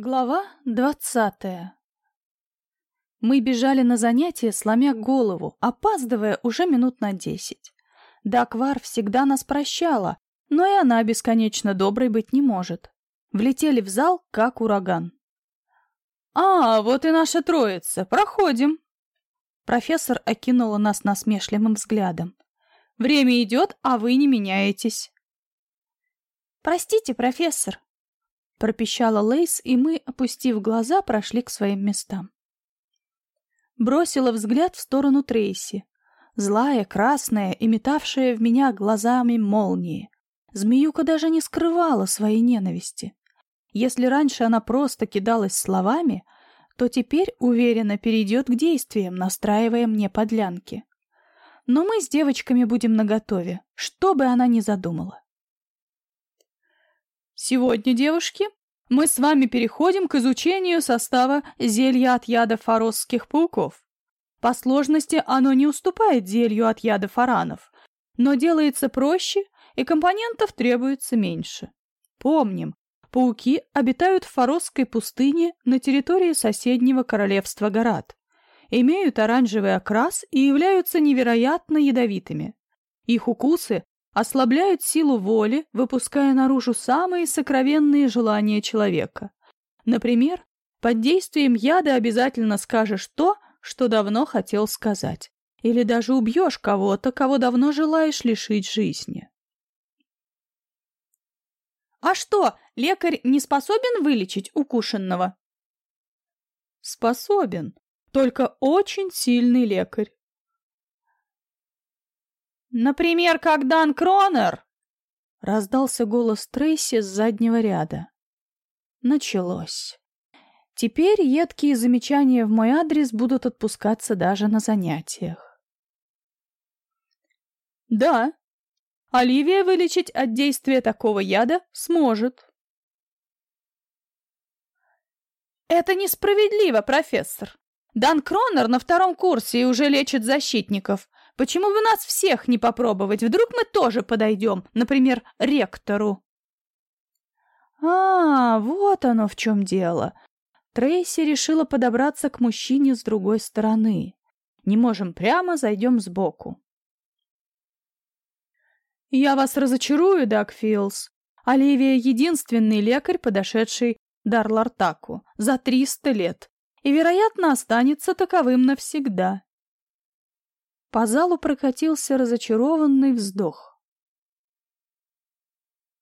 Глава двадцатая Мы бежали на занятия, сломя голову, опаздывая уже минут на десять. Даквар всегда нас прощала, но и она бесконечно доброй быть не может. Влетели в зал, как ураган. «А, вот и наша троица. Проходим!» Профессор окинула нас насмешливым взглядом. «Время идет, а вы не меняетесь». «Простите, профессор», пропищала Лейс, и мы, опустив глаза, прошли к своим местам. Бросила взгляд в сторону Трейси. Злая, красная и метавшая в меня глазами молнии. Змеюка даже не скрывала своей ненависти. Если раньше она просто кидалась словами, то теперь уверенно перейдет к действиям, настраивая мне подлянки. Но мы с девочками будем наготове, что бы она ни задумала. Сегодня, девушки, мы с вами переходим к изучению состава зелья от яда форосских пауков. По сложности оно не уступает зелью от яда фаранов, но делается проще и компонентов требуется меньше. Помним, пауки обитают в форосской пустыне на территории соседнего королевства Гарат, имеют оранжевый окрас и являются невероятно ядовитыми. Их укусы ослабляют силу воли, выпуская наружу самые сокровенные желания человека. Например, под действием яда обязательно скажешь то, что давно хотел сказать. Или даже убьешь кого-то, кого давно желаешь лишить жизни. «А что, лекарь не способен вылечить укушенного?» «Способен, только очень сильный лекарь. «Например, как Дан Кронер!» — раздался голос Трейси с заднего ряда. Началось. Теперь едкие замечания в мой адрес будут отпускаться даже на занятиях. «Да, Оливия вылечить от действия такого яда сможет». «Это несправедливо, профессор. Дан Кронер на втором курсе и уже лечит защитников. Почему бы нас всех не попробовать? Вдруг мы тоже подойдем, например, ректору. А, вот оно в чем дело. Трейси решила подобраться к мужчине с другой стороны. Не можем прямо, зайдем сбоку. Я вас разочарую, Дакфилс. Оливия — единственный лекарь, подошедший Дарлартаку за триста лет, и, вероятно, останется таковым навсегда. По залу прокатился разочарованный вздох.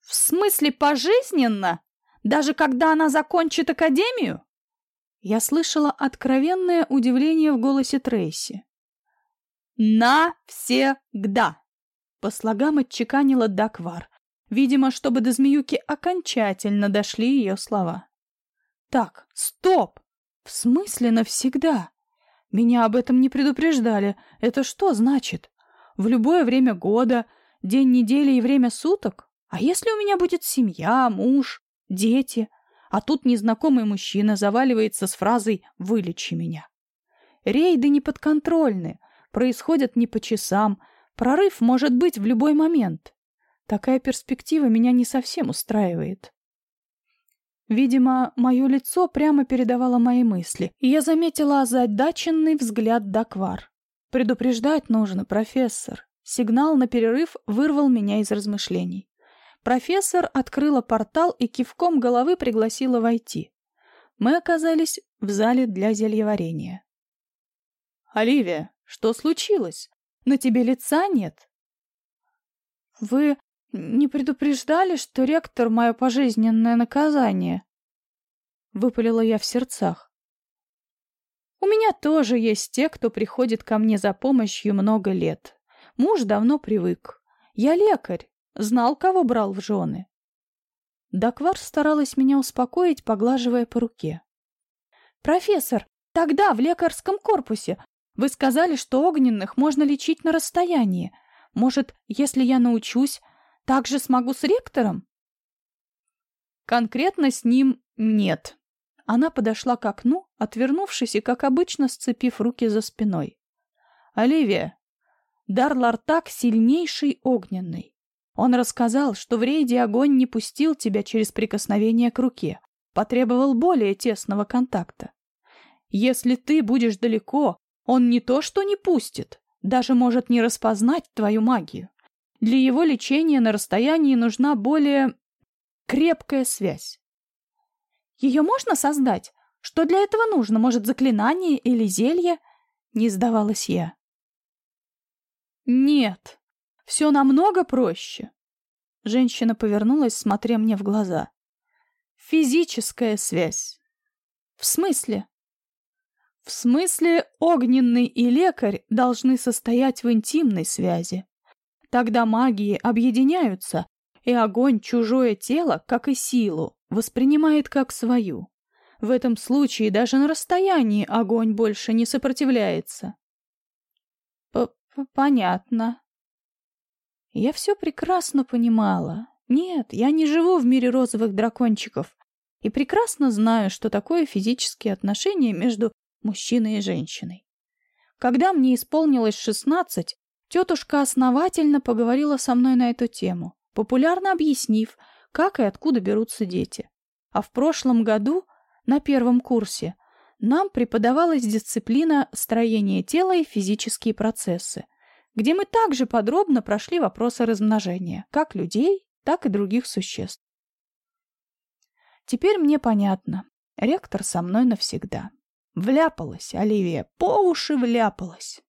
«В смысле пожизненно? Даже когда она закончит академию?» Я слышала откровенное удивление в голосе Трейси. «Навсегда!» По слогам отчеканила Даквар, видимо, чтобы до змеюки окончательно дошли ее слова. «Так, стоп! В смысле навсегда?» Меня об этом не предупреждали. Это что значит? В любое время года, день недели и время суток? А если у меня будет семья, муж, дети? А тут незнакомый мужчина заваливается с фразой «вылечи меня». Рейды неподконтрольны, происходят не по часам, прорыв может быть в любой момент. Такая перспектива меня не совсем устраивает. Видимо, мое лицо прямо передавало мои мысли, и я заметила озадаченный взгляд Даквар. «Предупреждать нужно, профессор». Сигнал на перерыв вырвал меня из размышлений. Профессор открыла портал и кивком головы пригласила войти. Мы оказались в зале для зельеварения. «Оливия, что случилось? На тебе лица нет?» «Вы не предупреждали, что ректор — мое пожизненное наказание?» Выпалила я в сердцах. «У меня тоже есть те, кто приходит ко мне за помощью много лет. Муж давно привык. Я лекарь, знал, кого брал в жены». Даквар старалась меня успокоить, поглаживая по руке. «Профессор, тогда в лекарском корпусе вы сказали, что огненных можно лечить на расстоянии. Может, если я научусь, так же смогу с ректором? Конкретно с ним нет. Она подошла к окну, отвернувшись и, как обычно, сцепив руки за спиной. Оливия, дар Лартак сильнейший огненный. Он рассказал, что в рейде огонь не пустил тебя через прикосновение к руке. потребовал более тесного контакта. Если ты будешь далеко, он не то что не пустит, даже может не распознать твою магию. Для его лечения на расстоянии нужна более крепкая связь. Ее можно создать? Что для этого нужно? Может, заклинание или зелье? Не сдавалась я. Нет, все намного проще. Женщина повернулась, смотря мне в глаза. Физическая связь. В смысле? В смысле, огненный и лекарь должны состоять в интимной связи. Тогда магии объединяются, и огонь чужое тело, как и силу, воспринимает как свою. В этом случае даже на расстоянии огонь больше не сопротивляется. П -п Понятно. Я все прекрасно понимала. Нет, я не живу в мире розовых дракончиков и прекрасно знаю, что такое физические отношения между мужчиной и женщиной. Когда мне исполнилось шестнадцать, тетушка основательно поговорила со мной на эту тему, популярно объяснив, как и откуда берутся дети. А в прошлом году, на первом курсе, нам преподавалась дисциплина строения тела и физические процессы, где мы также подробно прошли вопросы размножения, как людей, так и других существ. Теперь мне понятно. Ректор со мной навсегда. Вляпалась, Оливия, по уши вляпалась.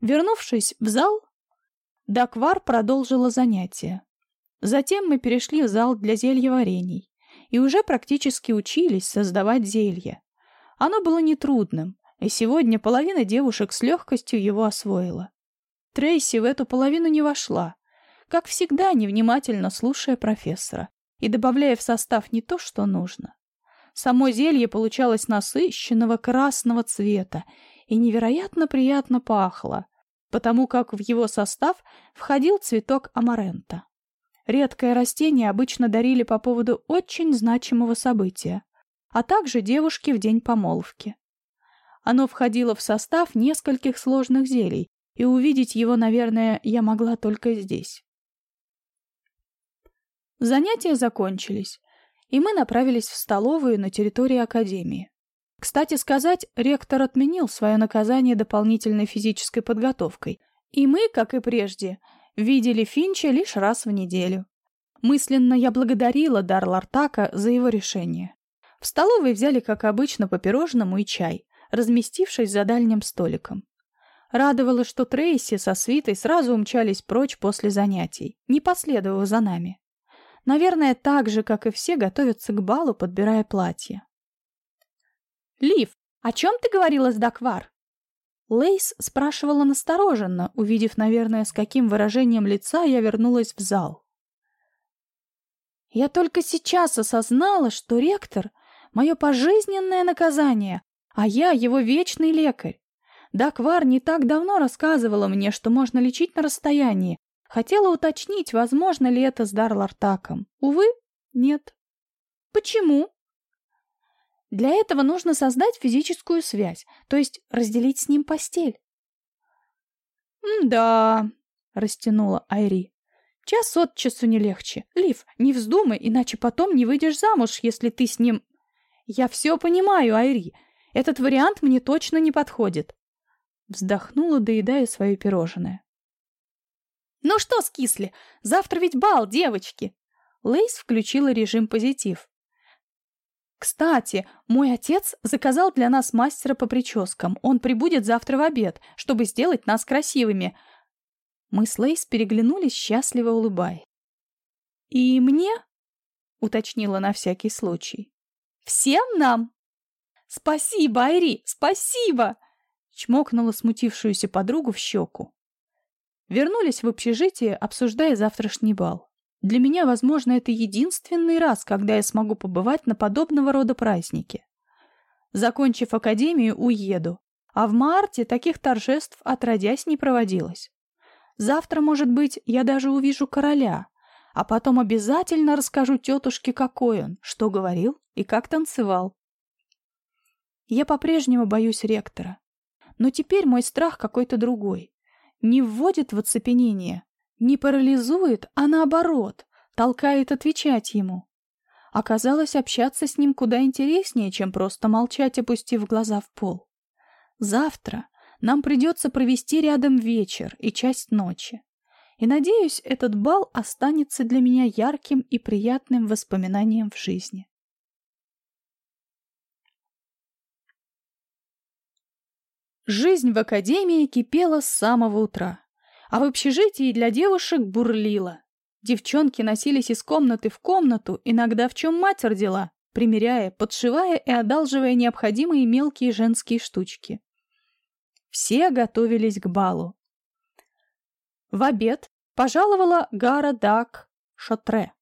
Вернувшись в зал, Даквар продолжила занятия. Затем мы перешли в зал для зельеварений и уже практически учились создавать зелье. Оно было нетрудным, и сегодня половина девушек с легкостью его освоила. Трейси в эту половину не вошла, как всегда невнимательно слушая профессора и добавляя в состав не то, что нужно. Само зелье получалось насыщенного красного цвета и невероятно приятно пахло, потому как в его состав входил цветок амарента. Редкое растение обычно дарили по поводу очень значимого события, а также девушке в день помолвки. Оно входило в состав нескольких сложных зелий, и увидеть его, наверное, я могла только здесь. Занятия закончились, и мы направились в столовую на территории академии. Кстати сказать, ректор отменил свое наказание дополнительной физической подготовкой, и мы, как и прежде, видели Финча лишь раз в неделю. Мысленно я благодарила Дар Лартака за его решение. В столовой взяли, как обычно, по пирожному и чай, разместившись за дальним столиком. Радовало, что Трейси со свитой сразу умчались прочь после занятий, не последовав за нами. Наверное, так же, как и все, готовятся к балу, подбирая платье. «Лив, о чем ты говорила с Даквар?» Лейс спрашивала настороженно, увидев, наверное, с каким выражением лица я вернулась в зал. Я только сейчас осознала, что ректор — мое пожизненное наказание, а я его вечный лекарь. Даквар не так давно рассказывала мне, что можно лечить на расстоянии, Хотела уточнить, возможно ли это с Дарлартаком. Увы, нет. Почему? Для этого нужно создать физическую связь, то есть разделить с ним постель. «Да», — растянула Айри. «Час от часу не легче. Лив, не вздумай, иначе потом не выйдешь замуж, если ты с ним...» «Я все понимаю, Айри. Этот вариант мне точно не подходит». Вздохнула, доедая свое пирожное. «Ну что скисли? Завтра ведь бал, девочки!» Лейс включила режим позитив. «Кстати, мой отец заказал для нас мастера по прическам. Он прибудет завтра в обед, чтобы сделать нас красивыми». Мы с Лейс переглянулись, счастливо улыбаясь. «И мне?» — уточнила на всякий случай. «Всем нам?» «Спасибо, Айри, спасибо!» — чмокнула смутившуюся подругу в щеку. Вернулись в общежитие, обсуждая завтрашний бал. Для меня, возможно, это единственный раз, когда я смогу побывать на подобного рода празднике. Закончив академию, уеду. А в марте таких торжеств отродясь не проводилось. Завтра, может быть, я даже увижу короля, а потом обязательно расскажу тетушке, какой он, что говорил и как танцевал. Я по-прежнему боюсь ректора. Но теперь мой страх какой-то другой не вводит в оцепенение, не парализует, а наоборот, толкает отвечать ему. Оказалось, общаться с ним куда интереснее, чем просто молчать, опустив глаза в пол. Завтра нам придется провести рядом вечер и часть ночи. И, надеюсь, этот бал останется для меня ярким и приятным воспоминанием в жизни. Жизнь в академии кипела с самого утра, а в общежитии для девушек бурлила. Девчонки носились из комнаты в комнату, иногда в чем мать родила, примеряя, подшивая и одалживая необходимые мелкие женские штучки. Все готовились к балу. В обед пожаловала Гара Дак Шотре,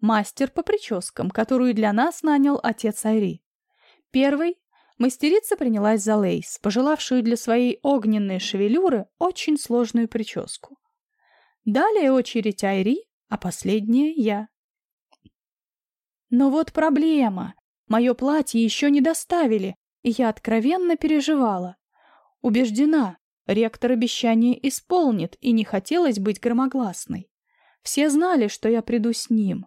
мастер по прическам, которую для нас нанял отец Айри. Первый мастерица принялась за Лейс, пожелавшую для своей огненной шевелюры очень сложную прическу. Далее очередь Айри, а последняя я. Но вот проблема. Мое платье еще не доставили, и я откровенно переживала. Убеждена, ректор обещание исполнит, и не хотелось быть громогласной. Все знали, что я приду с ним.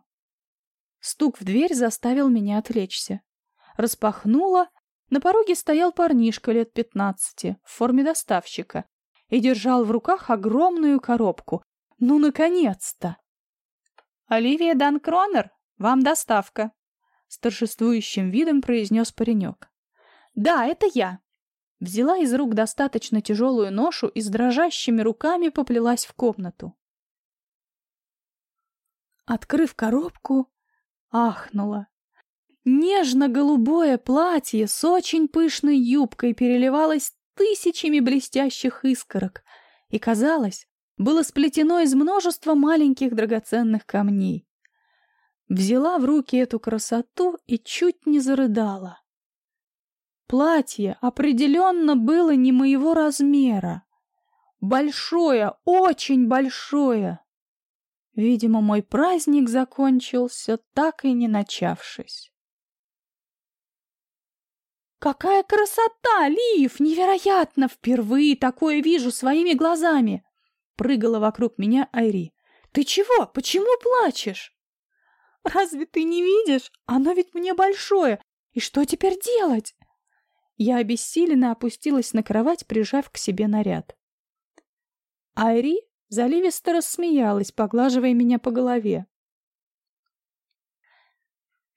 Стук в дверь заставил меня отвлечься. Распахнула, на пороге стоял парнишка лет пятнадцати в форме доставщика и держал в руках огромную коробку. Ну, наконец-то! «Оливия Данкронер, вам доставка», — с торжествующим видом произнес паренек. «Да, это я». Взяла из рук достаточно тяжелую ношу и с дрожащими руками поплелась в комнату. Открыв коробку, ахнула. Нежно-голубое платье с очень пышной юбкой переливалось тысячами блестящих искорок и, казалось, было сплетено из множества маленьких драгоценных камней. Взяла в руки эту красоту и чуть не зарыдала. Платье определенно было не моего размера. Большое, очень большое. Видимо, мой праздник закончился, так и не начавшись. «Какая красота, Лив! Невероятно! Впервые такое вижу своими глазами!» Прыгала вокруг меня Айри. «Ты чего? Почему плачешь?» «Разве ты не видишь? Оно ведь мне большое. И что теперь делать?» Я обессиленно опустилась на кровать, прижав к себе наряд. Айри заливисто рассмеялась, поглаживая меня по голове.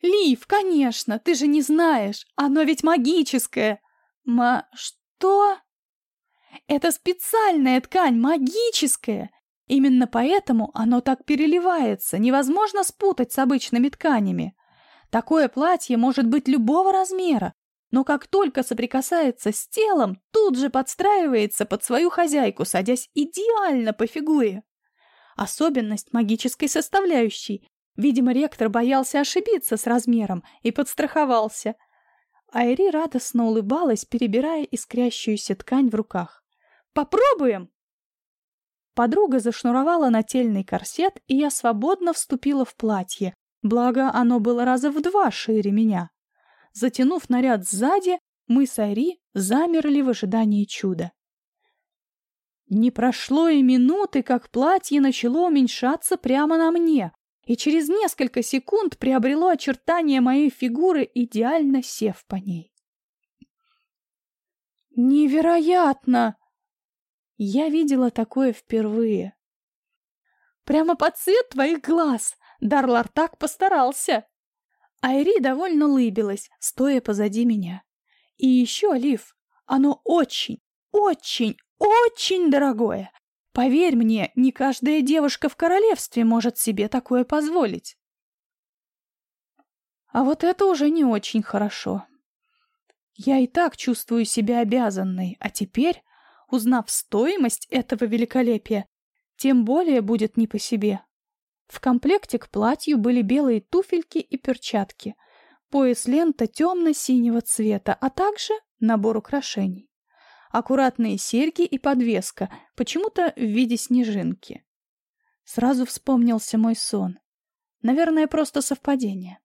Лив, конечно, ты же не знаешь. Оно ведь магическое. Ма... что? Это специальная ткань, магическая. Именно поэтому оно так переливается, невозможно спутать с обычными тканями. Такое платье может быть любого размера, но как только соприкасается с телом, тут же подстраивается под свою хозяйку, садясь идеально по фигуре. Особенность магической составляющей. Видимо, ректор боялся ошибиться с размером и подстраховался. Айри радостно улыбалась, перебирая искрящуюся ткань в руках. «Попробуем!» Подруга зашнуровала нательный корсет, и я свободно вступила в платье, благо оно было раза в два шире меня. Затянув наряд сзади, мы с Айри замерли в ожидании чуда. Не прошло и минуты, как платье начало уменьшаться прямо на мне, и через несколько секунд приобрело очертания моей фигуры, идеально сев по ней. «Невероятно!» Я видела такое впервые. «Прямо под цвет твоих глаз! Дарлар так постарался!» Айри довольно улыбилась, стоя позади меня. «И еще, Лив, оно очень, очень, очень дорогое. Поверь мне, не каждая девушка в королевстве может себе такое позволить. А вот это уже не очень хорошо. Я и так чувствую себя обязанной, а теперь, узнав стоимость этого великолепия, тем более будет не по себе. В комплекте к платью были белые туфельки и перчатки, пояс-лента темно-синего цвета, а также набор украшений аккуратные серьги и подвеска, почему-то в виде снежинки. Сразу вспомнился мой сон. Наверное, просто совпадение.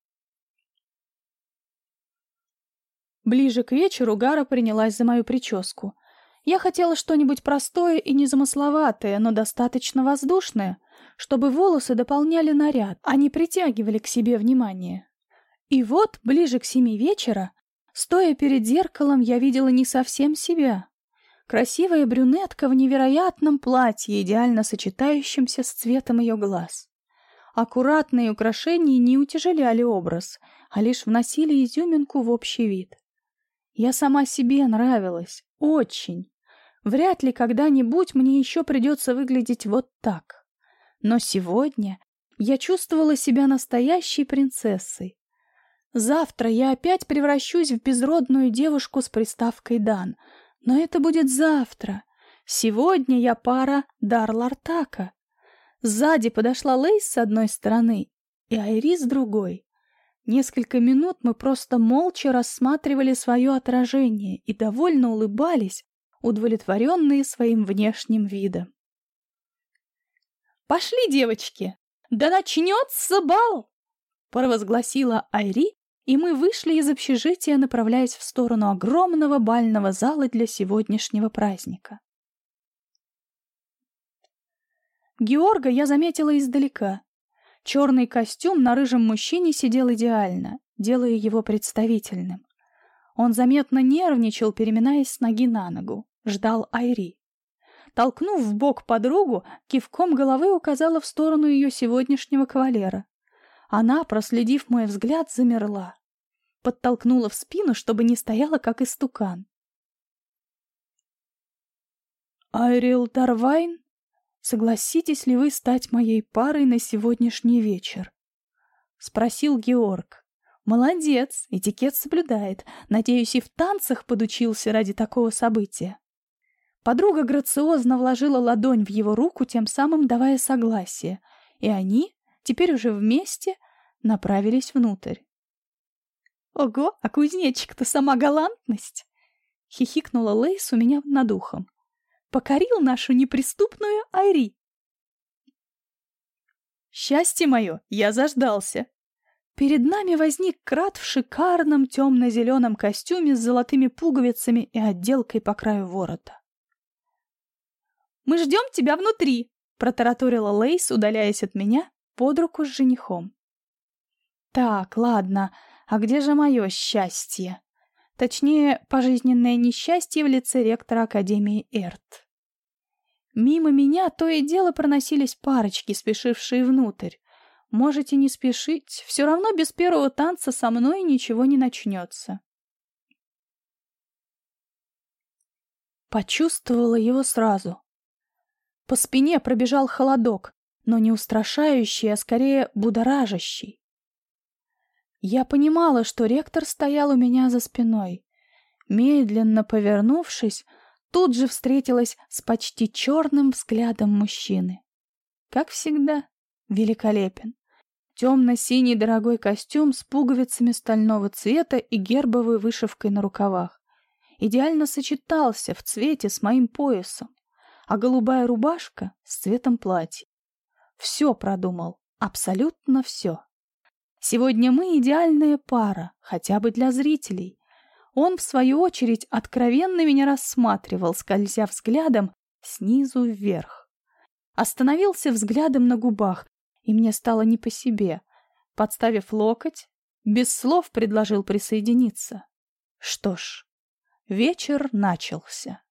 Ближе к вечеру Гара принялась за мою прическу. Я хотела что-нибудь простое и незамысловатое, но достаточно воздушное, чтобы волосы дополняли наряд, а не притягивали к себе внимание. И вот, ближе к семи вечера, стоя перед зеркалом, я видела не совсем себя. Красивая брюнетка в невероятном платье, идеально сочетающемся с цветом ее глаз. Аккуратные украшения не утяжеляли образ, а лишь вносили изюминку в общий вид. Я сама себе нравилась. Очень. Вряд ли когда-нибудь мне еще придется выглядеть вот так. Но сегодня я чувствовала себя настоящей принцессой. Завтра я опять превращусь в безродную девушку с приставкой «Дан», но это будет завтра. Сегодня я пара Дарлартака. Сзади подошла Лейс с одной стороны и Айри с другой. Несколько минут мы просто молча рассматривали свое отражение и довольно улыбались, удовлетворенные своим внешним видом. «Пошли, девочки! Да начнется бал!» провозгласила Айри, и мы вышли из общежития, направляясь в сторону огромного бального зала для сегодняшнего праздника. Георга я заметила издалека. Черный костюм на рыжем мужчине сидел идеально, делая его представительным. Он заметно нервничал, переминаясь с ноги на ногу. Ждал Айри. Толкнув в бок подругу, кивком головы указала в сторону ее сегодняшнего кавалера. Она, проследив мой взгляд, замерла. Подтолкнула в спину, чтобы не стояла, как истукан. «Айрил Тарвайн?» согласитесь ли вы стать моей парой на сегодняшний вечер?» — спросил Георг. «Молодец, этикет соблюдает. Надеюсь, и в танцах подучился ради такого события». Подруга грациозно вложила ладонь в его руку, тем самым давая согласие, и они, теперь уже вместе, направились внутрь. «Ого, а кузнечик-то сама галантность!» — хихикнула Лейс у меня над ухом покорил нашу неприступную Айри. Счастье мое, я заждался. Перед нами возник Крат в шикарном темно-зеленом костюме с золотыми пуговицами и отделкой по краю ворота. «Мы ждем тебя внутри!» — протараторила Лейс, удаляясь от меня, под руку с женихом. «Так, ладно, а где же мое счастье?» Точнее, пожизненное несчастье в лице ректора Академии Эрт. Мимо меня то и дело проносились парочки, спешившие внутрь. Можете не спешить, все равно без первого танца со мной ничего не начнется. Почувствовала его сразу. По спине пробежал холодок, но не устрашающий, а скорее будоражащий. Я понимала, что ректор стоял у меня за спиной. Медленно повернувшись, тут же встретилась с почти черным взглядом мужчины. Как всегда, великолепен. Темно-синий дорогой костюм с пуговицами стального цвета и гербовой вышивкой на рукавах. Идеально сочетался в цвете с моим поясом, а голубая рубашка с цветом платья. Все продумал, абсолютно все. Сегодня мы идеальная пара, хотя бы для зрителей. Он, в свою очередь, откровенно меня рассматривал, скользя взглядом снизу вверх. Остановился взглядом на губах, и мне стало не по себе. Подставив локоть, без слов предложил присоединиться. Что ж, вечер начался.